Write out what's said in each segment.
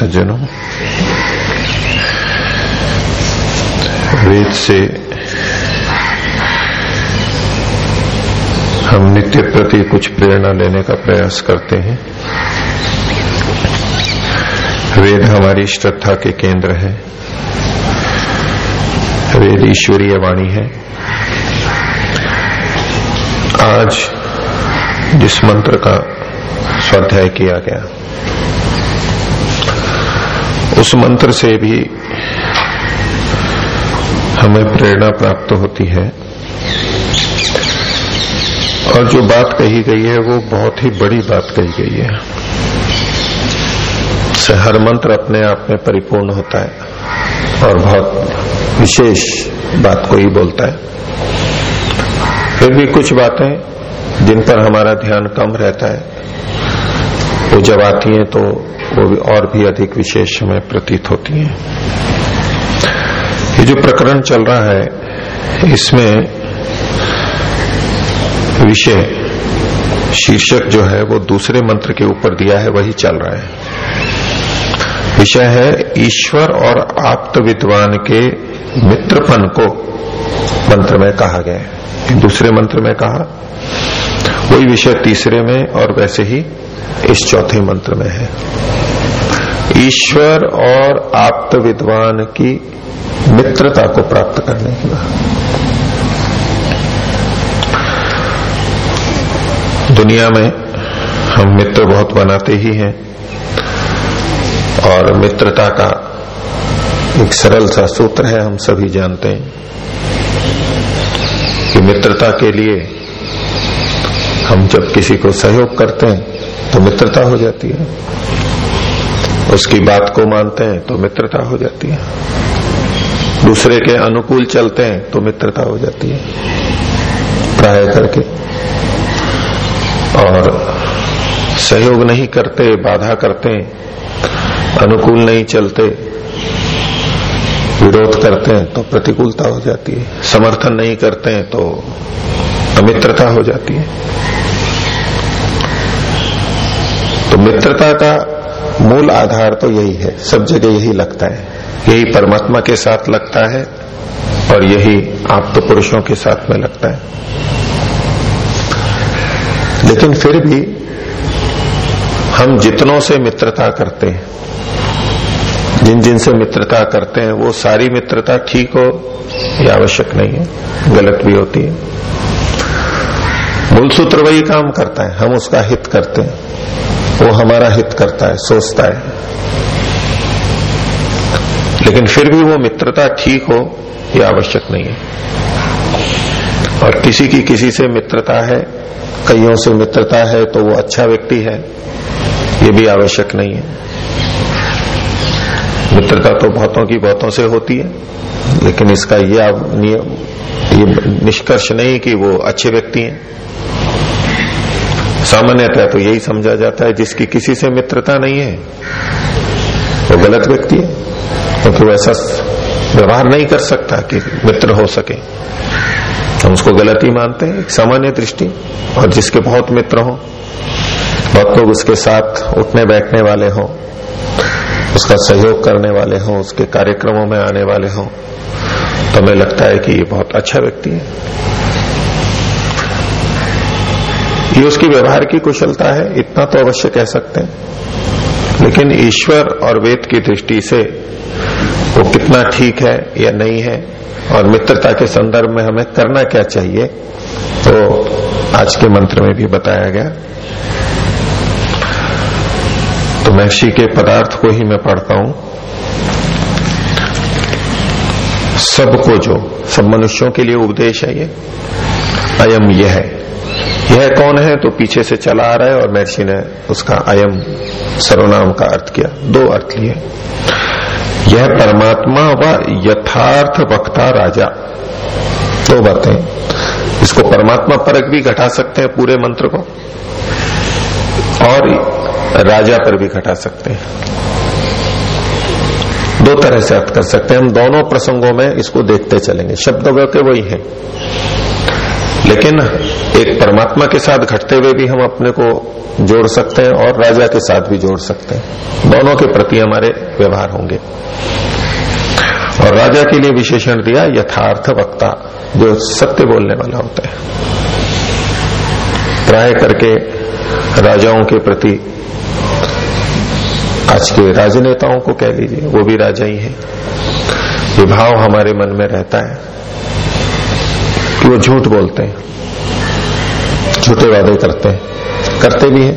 सज्जनों, वेद से हम नित्य प्रति कुछ प्रेरणा लेने का प्रयास करते हैं। वेद हमारी श्रद्धा के केंद्र है। वेद ईश्वरीय वाणी है। आज जिस मंत्र का स्वाध्याय किया गया उस मंत्र से भी हमें प्रेरणा प्राप्त होती है। और जो बात कही गई है, वो बहुत ही बड़ी बात कही गई है। हर मंत्र अपने आप में परिपूर्ण होता है और बहुत विशेष बात को ही बोलता है। फिर भी कुछ बातें जिन पर हमारा ध्यान कम रहता है, वो जब आती हैं तो वो भी और भी अधिक विशेष में प्रतीत होती है। ये जो प्रकरण चल रहा है, इसमें विषय शीर्षक जो है, वो दूसरे मंत्र के ऊपर दिया है, वही चल रहा है। विषय है, ईश्वर और आप्त विद्वान के मित्रपन को मंत्र में कहा गया है। दूसरे मंत्र में कहा। वही विषय तीसरे में और वैसे ही इस चौथे मंत्र में है। ईश्वर और आप्त विद्वान की मित्रता को प्राप्त करने के बाद। दुनिया में हम मित्र बहुत बनाते ही हैं और मित्रता का एक सरल सा सूत्र है, हम सभी जानते हैं कि मित्रता के लिए हम जब किसी को सहयोग करते हैं तो मित्रता हो जाती है। उसकी बात को मानते हैं तो मित्रता हो जाती है। दूसरे के अनुकूल चलते हैं तो मित्रता हो जाती है। प्राय करके। और सहयोग नहीं करते, बाधा करते, अनुकूल नहीं चलते, विरोध करते हैं तो प्रतिकूलता हो जाती है। समर्थन नहीं करते हैं तो अमित्रता हो जाती है। तो मित्रता का मूल आधार तो यही है, सब जगह यही लगता है। यही परमात्मा के साथ लगता है और यही आप तो पुरुषों के साथ में लगता है। लेकिन फिर भी हम जितनों से मित्रता करते हैं, जिन जिन से मित्रता करते हैं, वो सारी मित्रता ठीक हो ये आवश्यक नहीं है, गलत भी होती है। मूल सूत्र वही काम करता है, हम उसका हित करते हैं। वो हमारा हित करता है, सोचता है। लेकिन फिर भी वो मित्रता ठीक हो, ये आवश्यक नहीं है। और किसी की किसी से मित्रता है, कईयों से मित्रता है तो वो अच्छा व्यक्ति है, ये भी आवश्यक नहीं है। मित्रता तो बहुतों की बहुतों से होती है, लेकिन इसका ये ये निष्कर्ष नहीं कि वो अच्छे व्यक्ति हैं। सामान्यतः तो यही समझा जाता है जिसकी किसी से मित्रता नहीं है। वो गलत व्यक्ति है। क्योंकि तो ऐसा व्यवहार नहीं कर सकता कि मित्र हो सके। हम उसको गलत ही मानते हैं सामान्य दृष्टि, और जिसके बहुत मित्र हो, बहुत लोग उसके साथ उठने बैठने वाले हों, उसका सहयोग करने वाले हों, उसके कार्यक्रमों में आने वाले हों तो हमें लगता है कि ये बहुत अच्छा व्यक्ति है। ये उसकी व्यवहार की कुशलता है, इतना तो अवश्य कह सकते हैं। लेकिन ईश्वर और वेद की दृष्टि से वो कितना ठीक है या नहीं है, और मित्रता के संदर्भ में हमें करना क्या चाहिए तो आज के मंत्र में भी बताया गया। तो महर्षि के पदार्थ को ही मैं पढ़ता हूँ। सबको जो, सब मनुष्यों के लिए उपदेश है ये, अयम यह है। यह कौन है? तो पीछे से चला आ रहा है और महर्षि ने उसका अयम सर्वनाम का अर्थ किया। दो अर्थ लिए। यह परमात्मा व यथार्थ वक्ता राजा। दो बातें। इसको परमात्मा परक भी घटा सकते हैं पूरे मंत्र को। और राजा पर भी घटा सकते हैं। दो तरह से अर्थ कर सकते हैं। हम दोनों प्रसंगों में इसको देखते चलेंगे। शब्द के वही हैं। लेकिन एक परमात्मा के साथ घटते हुए भी हम अपने को जोड़ सकते हैं और राजा के साथ भी जोड़ सकते हैं। दोनों के प्रति हमारे व्यवहार होंगे। और राजा के लिए विशेषण दिया, यथार्थ वक्ता, जो सत्य बोलने वाला होता है। प्राय करके राजाओं के प्रति, आज के राजनेताओं को कह लीजिए, वो भी राजा ही है। ये भाव हमारे मन में रहता है। कि वो झूठ बोलते हैं। झूठे वादे करते हैं। करते भी हैं।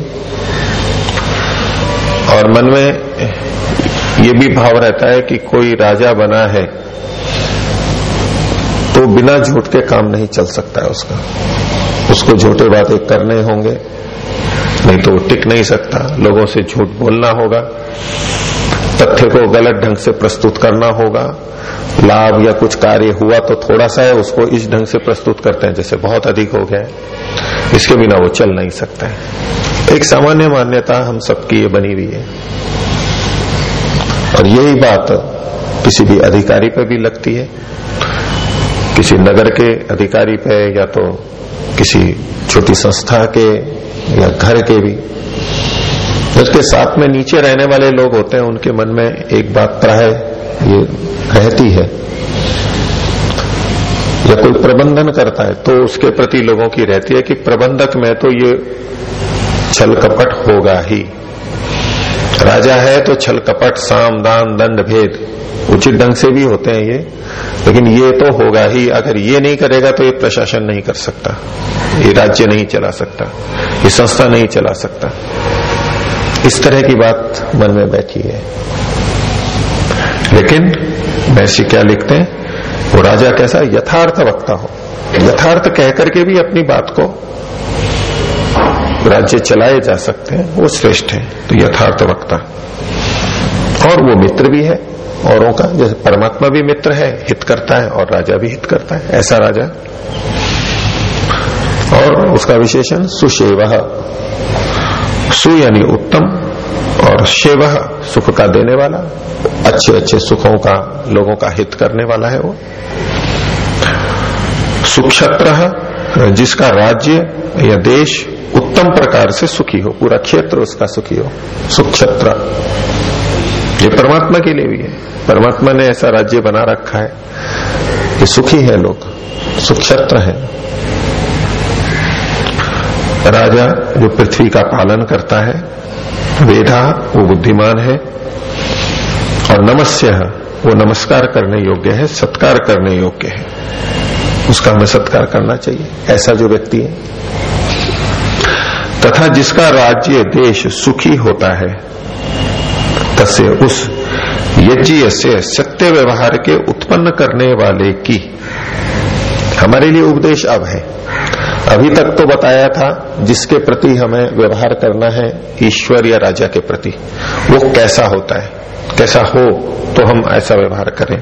और मन में ये भी भाव रहता है कि कोई राजा बना है तो बिना झूठ के काम नहीं चल सकता है उसका। उसको झूठे वादे करने होंगे, नहीं तो टिक नहीं सकता। लोगों से झूठ बोलना होगा, तथ्य को गलत ढंग से प्रस्तुत करना होगा लाभ या कुछ कार्य हुआ तो थोड़ा सा है उसको इस ढंग से प्रस्तुत करते हैं, जैसे बहुत अधिक हो गया इसके बिना वो चल नहीं सकता है। एक सामान्य मान्यता हम सबकी ये बनी हुई है। और यही बात किसी भी अधिकारी पर भी लगती है। किसी नगर के अधिकारी पे या तो किसी छोटी संस्था के या घर के भी। उसके साथ में नीचे रहने वाले लोग होते हैं, उनके मन में एक बात प्राय ये रहती है। या कोई प्रबंधन करता है तो उसके प्रति लोगों की रहती है कि प्रबंधक में तो ये छल कपट होगा ही। राजा है तो छल कपट, साम, दान, दंड, भेद, उचित ढंग से भी होते हैं ये, लेकिन ये तो होगा ही। अगर ये नहीं करेगा तो ये प्रशासन नहीं कर सकता। ये राज्य नहीं चला सकता। ये संस्था नहीं चला सकता। इस तरह की बात मन में बैठी है। लेकिन वैसी क्या लिखते हैं? वो राजा कैसा यथार्थ वक्ता हो। यथार्थ कहकर के भी अपनी बात को राज्य चलाए जा सकते हैं। वो श्रेष्ठ है तो यथार्थ वक्ता। और वो मित्र भी है औरों का। जैसे परमात्मा भी मित्र है, हित करता है और राजा भी हित करता है। ऐसा राजा। और उसका विशेषण सुशेव। सु यानी उत्तम। और शेव सुख का देने वाला, अच्छे अच्छे सुखों का, लोगों का हित करने वाला है वो। सुक्षत्र जिसका राज्य या देश उत्तम प्रकार से सुखी हो, पूरा क्षेत्र उसका सुखी हो। सुक्षत्र। ये परमात्मा के लिए भी है। परमात्मा ने ऐसा राज्य बना रखा है ये सुखी है लोग, सुक्षत्र है। राजा जो पृथ्वी का पालन करता है वेदा, वो बुद्धिमान है, और नमस्य, वो नमस्कार करने योग्य है, सत्कार करने योग्य है। उसका हमें सत्कार करना चाहिए, ऐसा जो व्यक्ति है। तथा जिसका राज्य, देश सुखी होता है, तसे उस यज्ञ से सत्य व्यवहार के उत्पन्न करने वाले की हमारे लिए उपदेश अब है। अभी तक तो बताया था, जिसके प्रति हमें व्यवहार करना है, ईश्वर या राजा के प्रति। वो कैसा होता है, कैसा हो तो हम ऐसा व्यवहार करें।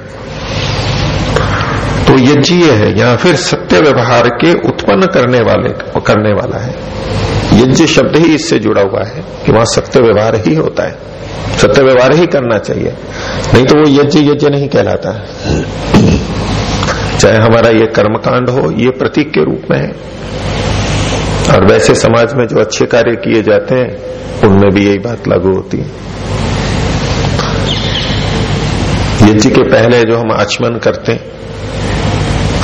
तो यज्ञीय है, या फिर सत्य व्यवहार के उत्पन्न करने वाले, करने वाला है। यज्ञ शब्द ही इससे जुड़ा हुआ है, कि वहाँ सत्य व्यवहार ही होता है। सत्य व्यवहार ही करना चाहिए। नहीं तो वो यज्ञ यज्ञ नहीं कहलाता। चाहे हमारा ये कर्मकांड हो, ये प्रतीक के रूप में है। और वैसे समाज में जो अच्छे कार्य किए जाते हैं, उनमें भी यही बात लागू होती है। यज्ञ के पहले जो हम आचमन करते हैं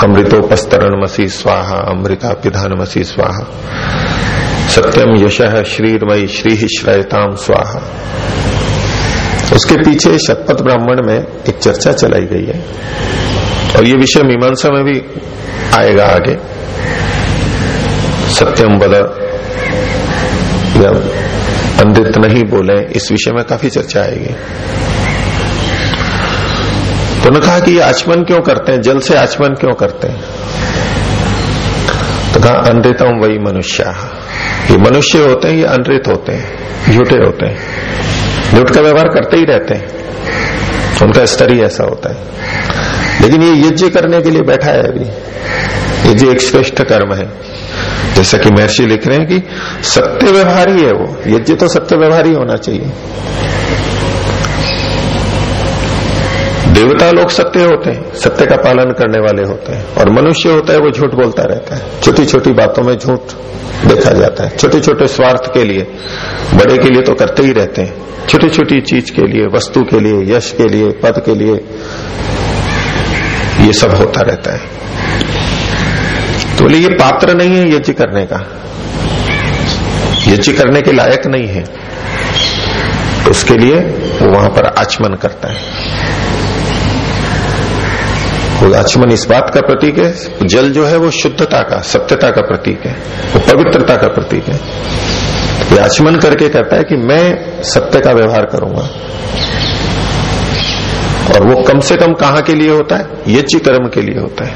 अमृतोपस्तरण मसी स्वाहा अमृता पिधान मसी स्वाहा। सत्यम यश श्रीरमयी श्री श्रयताम स्वाहा। उसके पीछे शतपथ ब्राह्मण में एक चर्चा चलाई गई है। और ये विषय मीमांसा में भी आएगा आगे। सत्यम बद या पंडित नहीं बोले, इस विषय में काफ़ी चर्चा आएगी। तो ने कहा कि ये आचमन क्यों करते हैं? जल से आचमन क्यों करते हैं? तो कहा, अनृतम वही मनुष्य। ये मनुष्य होते हैं, ये अनृत होते हैं, झूठे होते हैं। झूठ का व्यवहार करते ही रहते हैं। उनका स्तर ही ऐसा होता है। लेकिन ये यज्ञ करने के लिए बैठा है अभी। यज्ञ एक श्रेष्ठ कर्म है। जैसा कि महर्षि लिख रहे हैं कि सत्य व्यवहार ही वो। यज्ञ तो सत्य व्यवहार होना चाहिए। देवता लोग सत्य होते हैं, सत्य का पालन करने वाले होते हैं, और मनुष्य होता है वो झूठ बोलता रहता है। छोटी छोटी बातों में झूठ देखा जाता है। छोटे छोटे स्वार्थ के लिए, बड़े के लिए तो करते ही रहते हैं। छोटी छोटी चीज़ के लिए, वस्तु के लिए, यश के लिए, पद के लिए ये सब होता रहता है। तो बोले, ये पात्र नहीं है यज्ञ करने का। यज्ञ करने के लायक नहीं है। तो उसके लिए वो वहाँ पर आचमन करता है। वो आचमन इस बात का प्रतीक है, जल जो है वो शुद्धता का, सत्यता का प्रतीक है, वो पवित्रता का प्रतीक है। ये आचमन करके कहता है कि मैं सत्य का व्यवहार करूँगा। और वो कम से कम कहा के लिए होता है? यज्ञ कर्म के लिए होता है।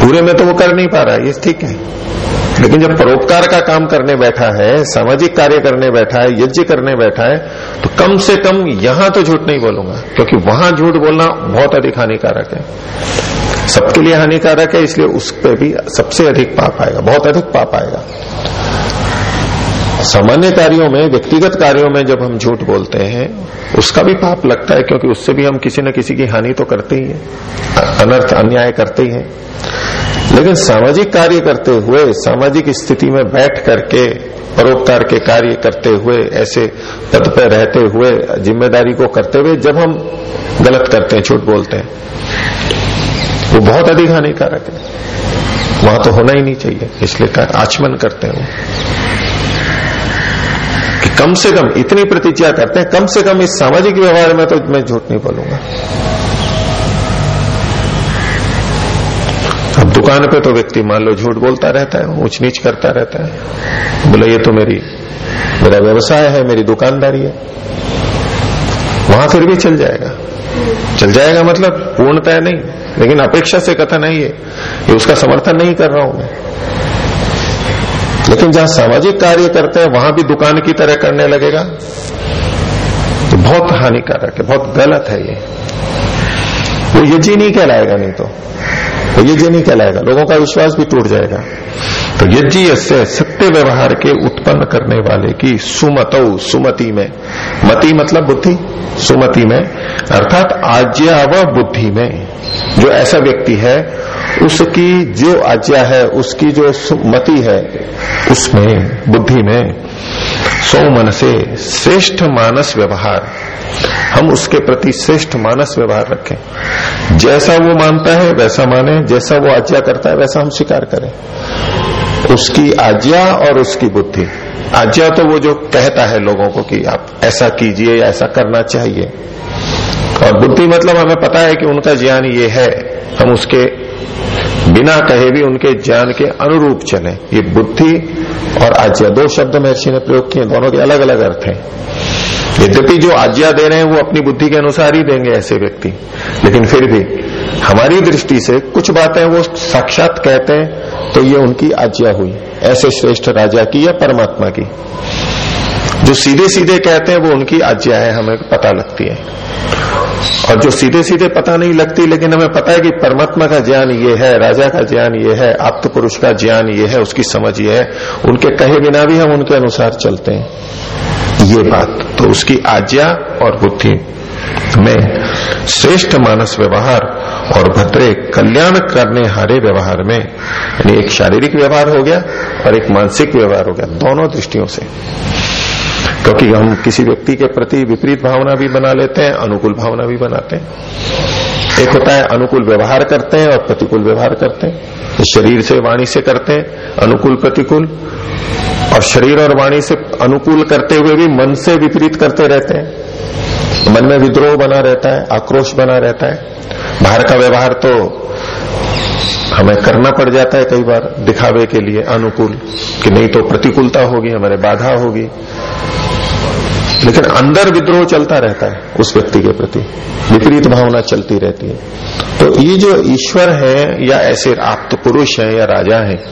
पूरे में तो वो कर नहीं पा रहा है, ये ठीक है। लेकिन जब परोपकार का काम करने बैठा है, सामाजिक कार्य करने बैठा है, यज्ञ करने बैठा है तो कम से कम यहाँ तो झूठ नहीं बोलूँगा, क्योंकि वहाँ झूठ बोलना बहुत अधिक हानिकारक है। सबके लिए हानिकारक है, इसलिए उस पर भी सबसे अधिक पाप आएगा, बहुत अधिक पाप आएगा। सामान्य कार्यों में, व्यक्तिगत कार्यों में जब हम झूठ बोलते हैं, उसका भी पाप लगता है क्योंकि उससे भी हम किसी न किसी की हानि तो करते ही है। अनर्थ, अन्याय करते ही है। लेकिन सामाजिक कार्य करते हुए, सामाजिक स्थिति में बैठ करके, परोपकार के कार्य करते हुए, ऐसे पद पर रहते हुए, ज़िम्मेदारी को करते हुए जब हम गलत करते हैं, झूठ बोलते हैं, वो बहुत अधिक हानिकारक है। वहाँ तो होना ही नहीं चाहिए, इसलिए आचमन करते हैं कि कम से कम इतनी प्रतिज्ञा करते हैं, कम से कम इस सामाजिक व्यवहार में तो मैं झूठ नहीं बोलूँगा। अब दुकान पे तो व्यक्ति मान लो झूठ बोलता रहता है ऊंच नीच करता रहता है। बोला, ये तो मेरी, मेरा व्यवसाय है, मेरी दुकानदारी है। वहाँ फिर भी चल जाएगा। चल जाएगा मतलब पूर्णतः नहीं, लेकिन अपेक्षा से कथन है। ये उसका समर्थन नहीं कर रहा हूँ मैं। लेकिन जहाँ सामाजिक कार्य करते हैं, वहाँ भी दुकान की तरह करने लगेगा। तो बहुत हानिकारक है, बहुत गलत है ये। वो यज्ञ नहीं कहलाएगा नहीं तो। वो तो यज्ञ नहीं कहलाएगा। लोगों का विश्वास भी टूट जाएगा। तो यज्ञ सत्य व्यवहार के उत्पन्न करने वाले की सुमत, सुमति में। मति मतलब बुद्धि, सुमति में। अर्थात आज्ञा व बुद्धि में। जो ऐसा व्यक्ति है, उसकी जो आज्ञा है, उसकी जो मति है, उसमें, बुद्धि में, सौ मन से श्रेष्ठ मानस व्यवहार। हम उसके प्रति श्रेष्ठ मानस व्यवहार रखें। जैसा वो मानता है, वैसा माने। जैसा वो आज्ञा करता है, वैसा हम स्वीकार करें। उसकी आज्ञा और उसकी बुद्धि। आज्ञा तो वो जो कहता है लोगों को कि आप ऐसा कीजिए या ऐसा करना चाहिए। और बुद्धि मतलब हमें पता है कि उनका ज्ञान ये है, हम उसके बिना कहे भी उनके ज्ञान के अनुरूप चले। ये बुद्धि और आज्ञा, दो शब्द महर्षि ने प्रयोग किए, दोनों के अलग अलग अर्थ हैं। यद्यपि जो आज्ञा दे रहे हैं, वो अपनी बुद्धि के अनुसार ही देंगे ऐसे व्यक्ति। लेकिन फिर भी हमारी दृष्टि से कुछ बातें वो साक्षात कहते हैं तो ये उनकी आज्ञा हुई। ऐसे श्रेष्ठ राजा की या परमात्मा की। जो सीधे सीधे कहते हैं, वो उनकी आज्ञा है, हमें पता लगती है। और जो सीधे सीधे पता नहीं लगती, लेकिन हमें पता है कि परमात्मा का ज्ञान ये है, राजा का ज्ञान ये है आप्त पुरुष का ज्ञान ये है, उसकी समझ ये है, उनके कहे बिना भी हम उनके अनुसार चलते हैं। ये बात तो उसकी आज्ञा और बुद्धि। में श्रेष्ठ मानस व्यवहार और भद्रे कल्याण करने हारे व्यवहार में, यानी एक शारीरिक व्यवहार हो गया और एक मानसिक व्यवहार हो गया, दोनों दृष्टियों से। क्योंकि हम किसी व्यक्ति के प्रति विपरीत भावना भी बना लेते हैं, अनुकूल भावना भी बनाते हैं। एक होता है, अनुकूल व्यवहार करते हैं और प्रतिकूल व्यवहार करते हैं। शरीर से वाणी से करते हैं, अनुकूल प्रतिकूल। और शरीर और वाणी से अनुकूल करते हुए भी मन से विपरीत करते रहते हैं। मन में विद्रोह बना रहता है, आक्रोश बना रहता है। बाहर का व्यवहार तो हमें करना पड़ जाता है कई बार दिखावे के लिए अनुकूल, कि नहीं तो प्रतिकूलता होगी, हमारे बाधा होगी। लेकिन अंदर विद्रोह चलता रहता है उस व्यक्ति के प्रति। विपरीत भावना चलती रहती है। तो ये जो ईश्वर है, या ऐसे आप्त पुरुष है, या राजा है,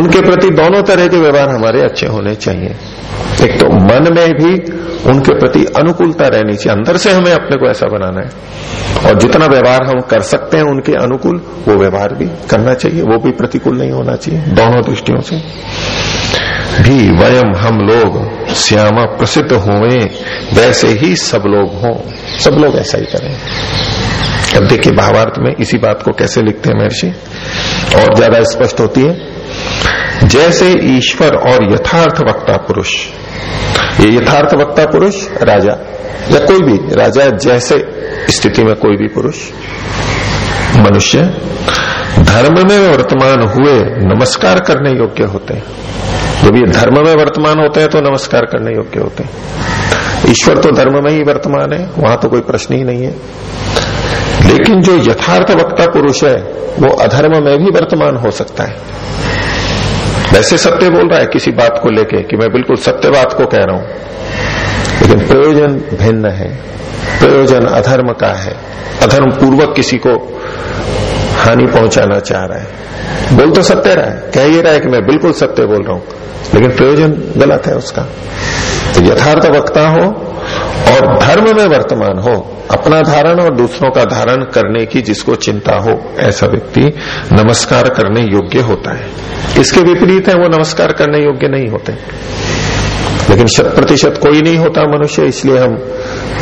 उनके प्रति दोनों तरह के व्यवहार हमारे अच्छे होने चाहिए। एक तो मन में भी उनके प्रति अनुकूलता रहनी चाहिए। अंदर से हमें अपने को ऐसा बनाना है। और जितना व्यवहार हम कर सकते हैं उनके अनुकूल, वो व्यवहार भी करना चाहिए, वो भी प्रतिकूल नहीं होना चाहिए, दोनों दृष्टियों से। भी वयम हम लोग श्यामा प्रसिद्ध हुए वैसे ही सब लोग हों। सब लोग ऐसा ही करें। अब देखिए, भावार्थ में इसी बात को कैसे लिखते हैं महर्षि? और ज़्यादा स्पष्ट होती है, जैसे ईश्वर और यथार्थ वक्ता पुरुष ये यथार्थ वक्ता पुरुष, राजा, या कोई भी, राजा जैसे स्थिति में कोई भी पुरुष, मनुष्य, धर्म में वर्तमान हुए, नमस्कार करने योग्य होते हैं। जब ये धर्म में वर्तमान होते हैं तो नमस्कार करने योग्य होते हैं। ईश्वर तो धर्म में ही वर्तमान है, वहाँ तो कोई प्रश्न ही नहीं है। लेकिन जो यथार्थ वक्ता पुरुष है, वो अधर्म में भी वर्तमान हो सकता है। वैसे सत्य बोल रहा है किसी बात को लेके कि मैं बिल्कुल सत्य बात को कह रहा हूँ। लेकिन प्रयोजन भिन्न है, प्रयोजन अधर्म का है, अधर्म पूर्वक किसी को हानि पहुंचाना चाह रहा है। बोल तो सत्य रहा है, कह ही रहा है कि मैं बिल्कुल सत्य बोल रहा हूँ, लेकिन प्रयोजन गलत है उसका। तो यथार्थ वक्ता हो और धर्म में वर्तमान हो, अपना धारण और दूसरों का धारण करने की जिसको चिंता हो, ऐसा व्यक्ति नमस्कार करने योग्य होता है। इसके विपरीत है, वो नमस्कार करने योग्य नहीं होते। लेकिन शत प्रतिशत कोई नहीं होता मनुष्य, इसलिए हम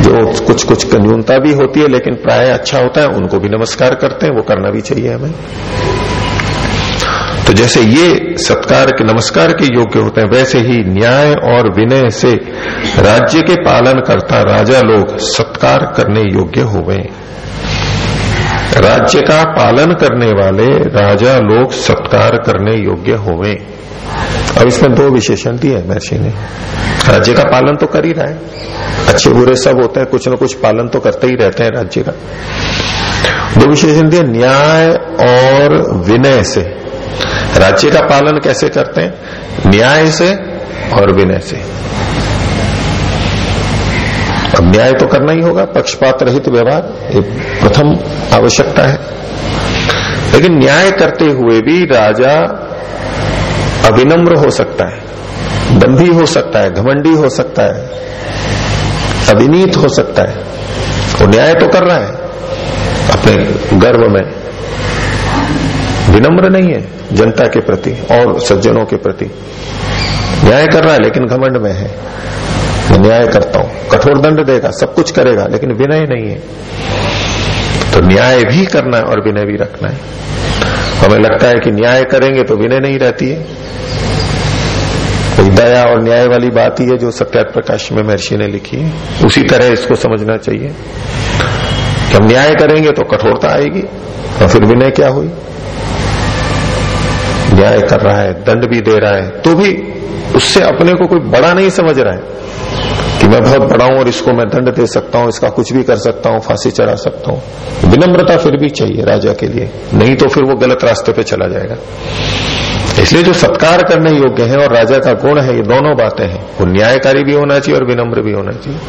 जो कुछ कुछ न्यूनता भी होती है, लेकिन प्राय अच्छा होता है, उनको भी नमस्कार करते हैं, वो करना भी चाहिए हमें। तो जैसे ये सत्कार के, नमस्कार के योग्य होते हैं, वैसे ही न्याय और विनय से राज्य के पालन करता राजा लोग सत्कार करने योग्य हुए राज्य का पालन करने वाले राजा लोग सत्कार करने योग्य हुए अब इसमें दो विशेषण दिए हैं महर्षि ने। राज्य का पालन तो कर ही रहा है। अच्छे बुरे सब होते हैं, कुछ न कुछ पालन तो करते ही रहते हैं राज्य का। दो विशेषण दिए, न्याय और विनय से। राज्य का पालन कैसे करते हैं? न्याय से और विनय से। अब न्याय तो करना ही होगा, पक्षपात रहित व्यवहार, ये प्रथम आवश्यकता है। लेकिन न्याय करते हुए भी राजा अविनम्र हो सकता है, दंभी हो सकता है, घमंडी हो सकता है, अविनीत हो सकता है। वो न्याय तो कर रहा है, अपने गर्व में। विनम्र नहीं है, जनता के प्रति और सज्जनों के प्रति। न्याय कर रहा है, लेकिन घमंड में है। मैं न्याय करता हूँ। कठोर दंड देगा, सब कुछ करेगा, लेकिन विनय नहीं है। तो न्याय भी करना है और विनय भी रखना है। हमें लगता है कि न्याय करेंगे तो विनय नहीं रहती है। दया और न्याय वाली बात ही है जो सत्यात प्रकाश में महर्षि ने लिखी है। उसी तरह इसको समझना चाहिए। हम न्याय करेंगे तो कठोरता आएगी, और फिर विनय क्या हुई? न्याय कर रहा है, दंड भी दे रहा है तो भी उससे अपने को कोई बड़ा नहीं समझ रहा है कि मैं बहुत बड़ा हूँ और इसको मैं दंड दे सकता हूँ, इसका कुछ भी कर सकता हूँ, फांसी चढ़ा सकता हूँ। विनम्रता फिर भी चाहिए राजा के लिए, नहीं तो फिर वो गलत रास्ते पे चला जाएगा। इसलिए जो सत्कार करने योग्य है और राजा का गुण है, ये दोनों बातें हैं। वो न्यायकारी भी होना चाहिए और विनम्र भी होना चाहिए।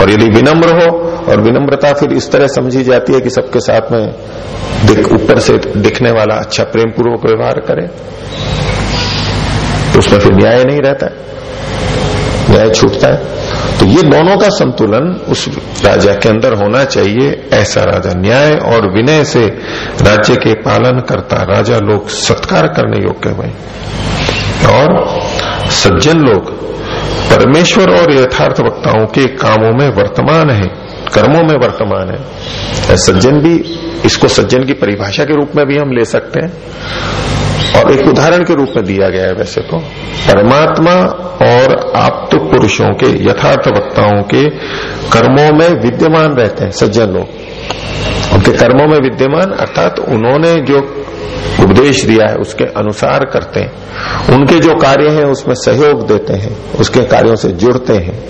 और यदि विनम्र हो और विनम्रता फिर इस तरह समझी जाती है कि सबके साथ में दिख, ऊपर से दिखने वाला अच्छा प्रेम पूर्वक व्यवहार करे तो उसमें फिर न्याय नहीं रहता है। न्याय छूटता है। तो ये दोनों का संतुलन उस राजा के अंदर होना चाहिए, ऐसा राजा न्याय और विनय से राज्य के पालन करता राजा लोग सत्कार करने योग्य हुए। और सज्जन लोग परमेश्वर और यथार्थ वक्ताओं के कामों में वर्तमान है। कर्मों में वर्तमान है। सज्जन भी, इसको सज्जन की परिभाषा के रूप में भी हम ले सकते हैं। और एक उदाहरण के रूप में दिया गया है वैसे तो। परमात्मा और आप्त पुरुषों के यथार्थ वक्ताओं के कर्मों में विद्यमान रहते हैं, सज्जन। लोग उनके कर्मों में विद्यमान, अर्थात उन्होंने जो उपदेश दिया है, उसके अनुसार करते हैं। उनके जो कार्य हैं, उसमें सहयोग देते हैं, उसके कार्यों से जुड़ते हैं।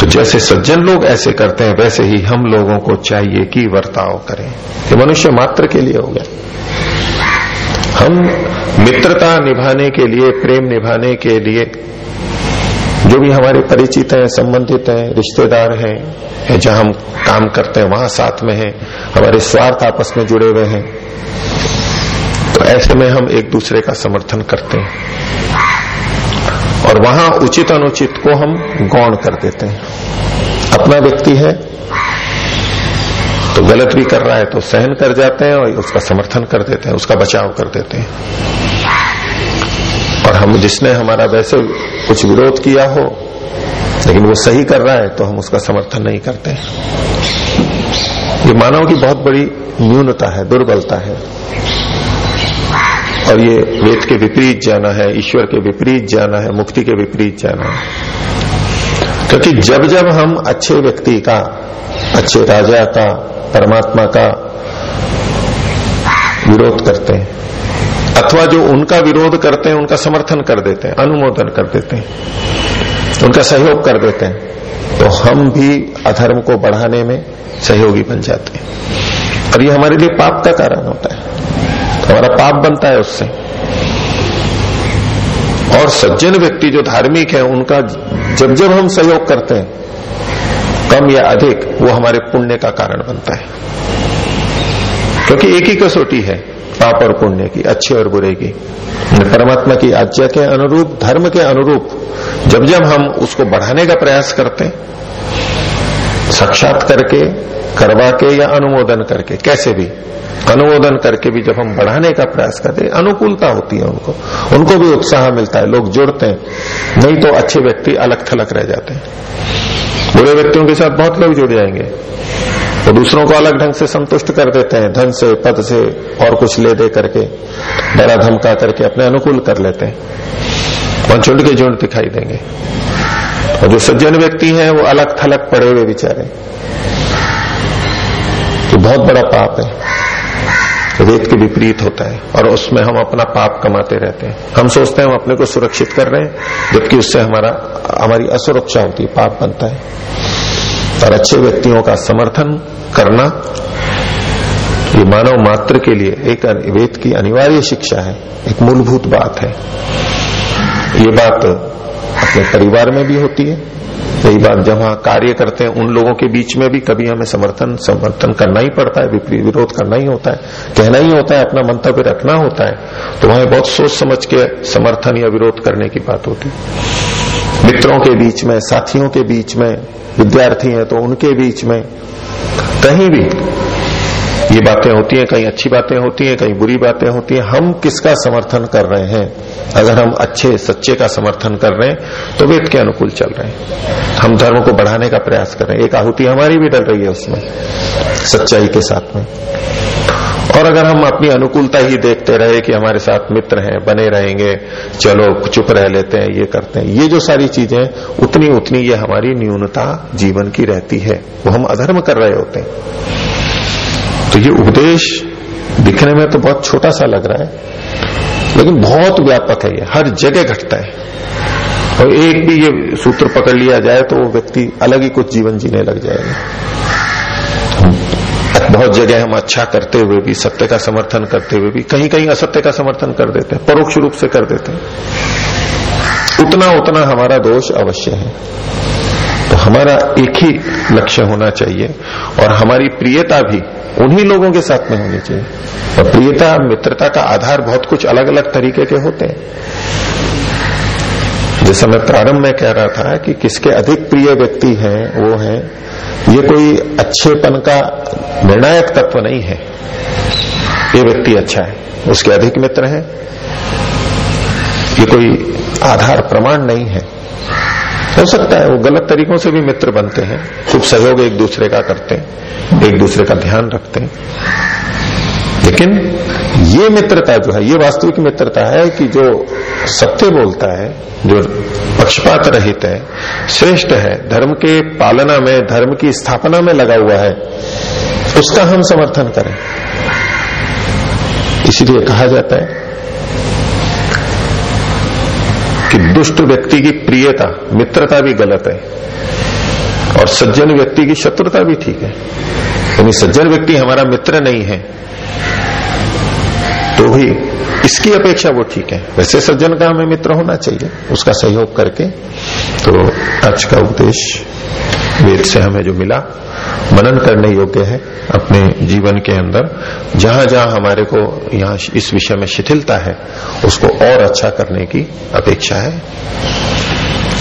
तो जैसे सज्जन लोग ऐसे करते हैं, वैसे ही हम लोगों को चाहिए कि वर्ताव करें। ये मनुष्य मात्र के लिए हो गया। हम मित्रता निभाने के लिए, प्रेम निभाने के लिए जो भी हमारे परिचित हैं, संबंधित हैं, रिश्तेदार हैं जहाँ हम काम करते हैं, वहाँ साथ में हैं, हमारे स्वार्थ आपस में जुड़े हुए हैं तो ऐसे में हम एक दूसरे का समर्थन करते हैं। और वहाँ उचित अनुचित को हम गौण कर देते हैं। अपना व्यक्ति है तो गलत भी कर रहा है तो सहन कर जाते हैं और उसका समर्थन कर देते हैं, उसका बचाव कर देते हैं। और हम जिसने हमारा वैसे कुछ विरोध किया हो, लेकिन वो सही कर रहा है तो हम उसका समर्थन नहीं करते ये मानव की बहुत बड़ी न्यूनता है, दुर्बलता है। और ये वेद के विपरीत जाना है, ईश्वर के विपरीत जाना है, मुक्ति के विपरीत जाना है। क्योंकि जब जब हम अच्छे व्यक्ति का, अच्छे राजा का, परमात्मा का विरोध करते हैं, अथवा जो उनका विरोध करते हैं, उनका समर्थन कर देते हैं, अनुमोदन कर देते हैं, उनका सहयोग कर देते हैं तो हम भी अधर्म को बढ़ाने में सहयोगी बन जाते हैं। और ये हमारे लिए पाप का कारण होता है। हमारा पाप बनता है उससे। और सज्जन व्यक्ति जो धार्मिक है, उनका जब जब हम सहयोग करते हैं, कम या अधिक, वो हमारे पुण्य का कारण बनता है। क्योंकि एक ही कसौटी है, पाप और पुण्य की, अच्छे और बुरे की। परमात्मा की आज्ञा के अनुरूप, धर्म के अनुरूप, जब जब हम उसको बढ़ाने का प्रयास करते हैं साक्षात करके, करवा के या अनुमोदन करके, कैसे भी। अनुमोदन करके भी जब हम बढ़ाने का प्रयास करते हैं, अनुकूलता होती है उनको। उनको भी उत्साह मिलता है, लोग जुड़ते हैं। नहीं तो अच्छे व्यक्ति अलग थलग रह जाते हैं। बुरे व्यक्तियों के साथ बहुत लोग जुड़ जाएँगे। वो दूसरों को अलग ढंग से संतुष्ट कर देते हैं, धन से, पद से, और कुछ ले दे करके, बड़ा धमका करके अपने अनुकूल कर लेते हैं। और झुंड के झुंड दिखाई देंगे। और जो सज्जन व्यक्ति हैं, वो अलग थलग पड़े हुए बेचारे। तो बहुत बड़ा पाप है। वेद के विपरीत होता है और उसमें हम अपना पाप कमाते रहते हैं। हम सोचते हैं हम अपने को सुरक्षित कर रहे हैं, जबकि उससे हमारा, हमारी असुरक्षा होती है, पाप बनता है। और अच्छे व्यक्तियों का समर्थन करना, ये मानव मात्र के लिए एक वेद की अनिवार्य शिक्षा है, एक मूलभूत बात है। ये बात अपने परिवार में भी होती है। कई बार जब हम कार्य करते हैं, उन लोगों के बीच में भी कभी हमें समर्थन समर्थन करना ही पड़ता है विरोध करना ही होता है। कहना ही होता है, अपना मंतव्य रखना होता है। तो वहाँ बहुत सोच समझ के समर्थन या विरोध करने की बात होती है। मित्रों के बीच में, साथियों के बीच में, विद्यार्थी हैं तो उनके बीच में कहीं भी ये बातें होती हैं कहीं अच्छी बातें होती हैं कहीं बुरी बातें होती हैं। हम किसका समर्थन कर रहे हैं? अगर हम अच्छे, सच्चे का समर्थन कर रहे हैं तो वेद के अनुकूल चल रहे हैं। हम धर्म को बढ़ाने का प्रयास कर रहे हैं। एक आहुति हमारी भी डल रही है उसमें, सच्चाई के साथ में। और अगर हम अपनी अनुकूलता ही देखते रहे कि हमारे साथ मित्र हैं, बने रहेंगे, चलो, चुप रह लेते हैं, ये करते हैं, ये जो सारी चीज़ें उतनी उतनी ये हमारी न्यूनता जीवन की रहती है। वो हम अधर्म कर रहे होते हैं। तो ये उपदेश दिखने में तो बहुत छोटा सा लग रहा है, लेकिन बहुत व्यापक है ये, हर जगह घटता है। और एक भी ये सूत्र पकड़ लिया जाए तो वो व्यक्ति अलग ही कुछ जीवन जीने लग जाएगा। बहुत जगह हम अच्छा करते हुए भी, सत्य का समर्थन करते हुए भी कहीं कहीं असत्य का समर्थन कर देते हैं, परोक्ष रूप से कर देते हैं। उतना उतना हमारा दोष अवश्य है। तो हमारा एक ही लक्ष्य होना चाहिए, और हमारी प्रियता भी उन्हीं लोगों के साथ में होनी चाहिए। और प्रियता, मित्रता का आधार बहुत कुछ अलग अलग तरीके के होते हैं। जैसा मैं प्रारंभ में कह रहा था कि किसके अधिक प्रिय व्यक्ति हैं, वो हैं, ये कोई अच्छेपन का निर्णायक तत्व नहीं है। ये व्यक्ति अच्छा है, उसके अधिक मित्र हैं। ये कोई आधार प्रमाण नहीं है। हो सकता है वो गलत तरीकों से भी मित्र बनते हैं, खूब सहयोग एक दूसरे का करते हैं। एक दूसरे का ध्यान रखते हैं। लेकिन ये मित्रता जो है, ये वास्तविक मित्रता है कि जो सत्य बोलता है, जो पक्षपात रहित है, श्रेष्ठ है, धर्म के पालना में, धर्म की स्थापना में लगा हुआ है, उसका हम समर्थन करें। इसीलिए कहा जाता है कि दुष्ट व्यक्ति की प्रियता, मित्रता भी गलत है। और सज्जन व्यक्ति की शत्रुता भी ठीक है। यानी सज्जन व्यक्ति हमारा मित्र नहीं है तो भी इसकी अपेक्षा वो ठीक है। वैसे सज्जन का हमें मित्र होना चाहिए, उसका सहयोग करके। तो आज का उपदेश वेद से हमें जो मिला, मनन करने योग्य है अपने जीवन के अंदर। जहाँ जहाँ हमारे को यहाँ इस विषय में शिथिलता है, उसको और अच्छा करने की अपेक्षा है।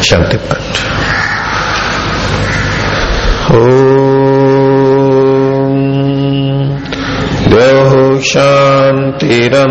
शांति पाठ। शांतिरंतरिक्षम